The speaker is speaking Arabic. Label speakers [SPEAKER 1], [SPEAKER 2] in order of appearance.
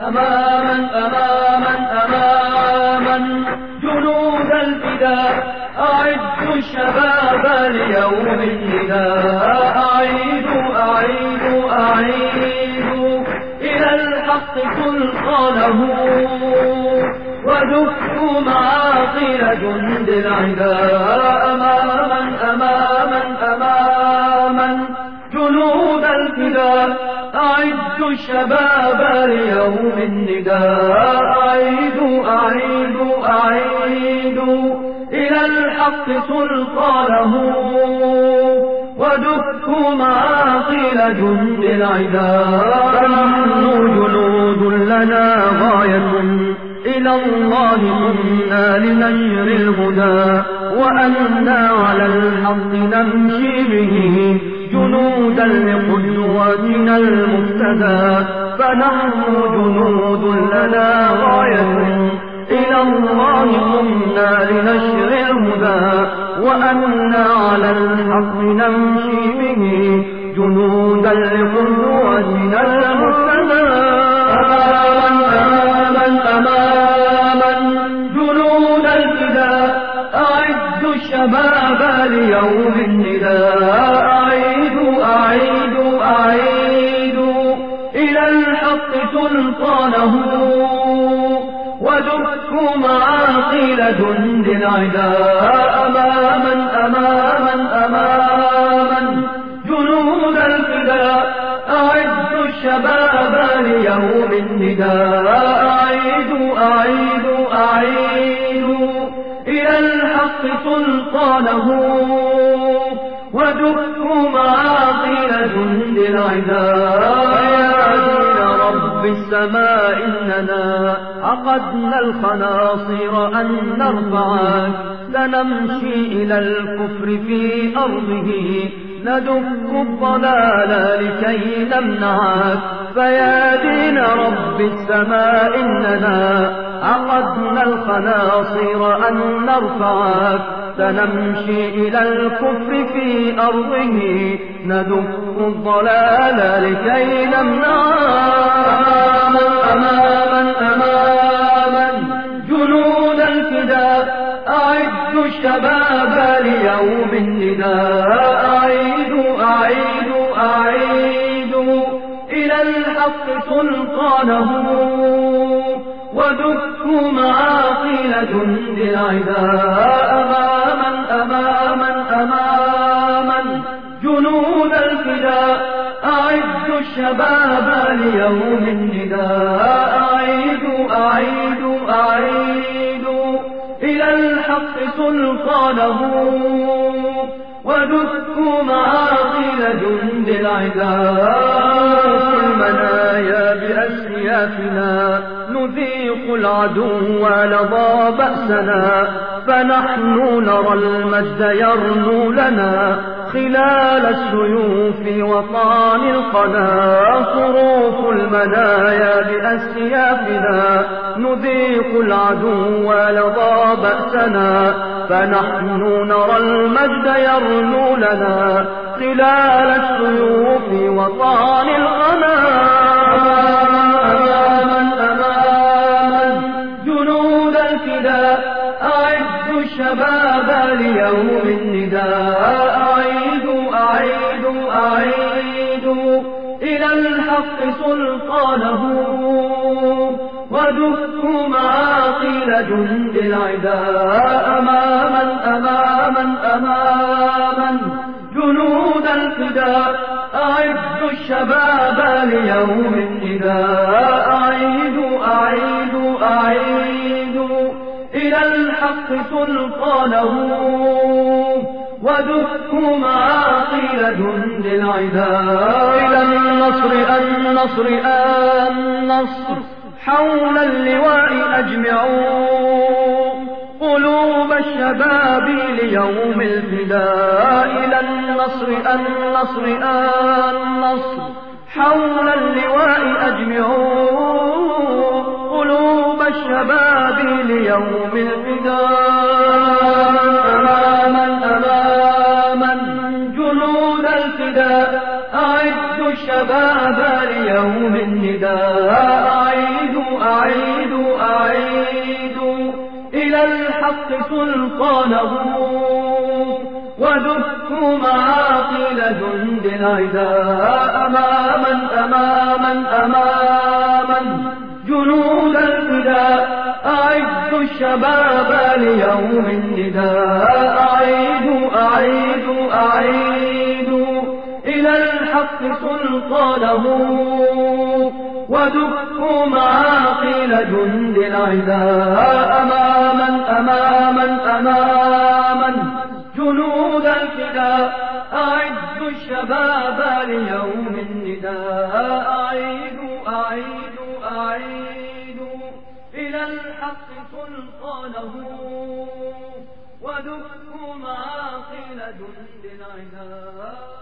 [SPEAKER 1] أماما أماما أماما. جنود الفداء أعدوا الشباب ليوم النداء. أعيدوا أعيدوا أعيدوا إلى الحق سلطانه ودفوا معاقل جند العداء أعدوا الشباب ليوم النداء. أعيدوا أعيدوا أعيدوا إلى الحق سلطانه. ودكوا معاقل جند العداء.
[SPEAKER 2] فنحن جنود لنا غاية إلى الله كنا لنشر الهدى. وأنا على الحق نمشي به جنودا لقدوتنا المبتدى فنحن جنود لنا غاية إلى الله قمنا لنشر الهدى وأنا على الحق نمشي به جنودا لقدوتنا المبتدى
[SPEAKER 1] أماما أماما جنود الفداء أعدوا الشباب ليوم إلى الحق سلطانه ودكوا معاقل جند العداء أماما أماما أماما. جنود الفداء أعدوا الشباب ليوم النداء. أعيدوا أعيدوا أعيدوا إلى الحق سلطانه ودكوا معاقل جند العداء
[SPEAKER 2] رب السماء إننا عقدنا الخناصر أن نرفعك. سنمشي إلى الكفر في أرضه. ندك الضلال لكي نمنعك. فيا دين رب السماء إننا عقدنا الخناصر أن نرفعك. سنمشي إلى الكفر في أرضه ندك الضلال لكي نمنعك
[SPEAKER 1] أماما أماما جنود الفداء أعدوا الشباب ليوم النداء. أعيدوا أعيدوا أعيدوا إلى الحق سلطانه ودكوا معاقل جند العداء. أماما أماما أماما. جنود الفداء أعدوا الشباب ليوم النداء. أعيدوا أعيدوا أعيدوا. إلى الحق سلطانه. ودكوا معاقل جند العداء.
[SPEAKER 2] المنايا بأسيافنا نذيق العدو لظى بأسنا. فنحن نرى المجد يرنو لنا خلال السيوف وطعن القنا صروف المنايا بأسيافنا. نذيق العدو لظى بأسنا. فنحن نرى المجد يرنو لنا خلال السيوف وطعن القنا
[SPEAKER 1] الحق سلطانه ودكوا معاقل جند العداء أماما أماما أماما. جنود الفداء أعدوا الشباب ليوم النداء أعيدوا أعيدوا أعيدوا. إلى الحق سلطانه ودكوا معاقل جند العداء
[SPEAKER 2] إلى النصر النصر النصر. حول اللواء أجمعوا قلوب الشباب ليوم الفداء. إلى النصر النصر النصر. حول اللواء أجمعوا قلوب الشباب ليوم الفداء.
[SPEAKER 1] الحق سلطانه ودكوا معاقل جند العداء أماما أماما أماما. جنود الفداء أعدوا الشباب ليوم النداء. أعيدوا أعيدوا أعيدوا إلى الحق سلطانه ودكوا معاقل جند العداء أماما أماما أماما. جنود الفداء أعدوا الشباب ليوم النداء. أعيدوا أعيدوا أعيدوا. إلى الحق سلطانه. ودكوا معاقل جند العداء.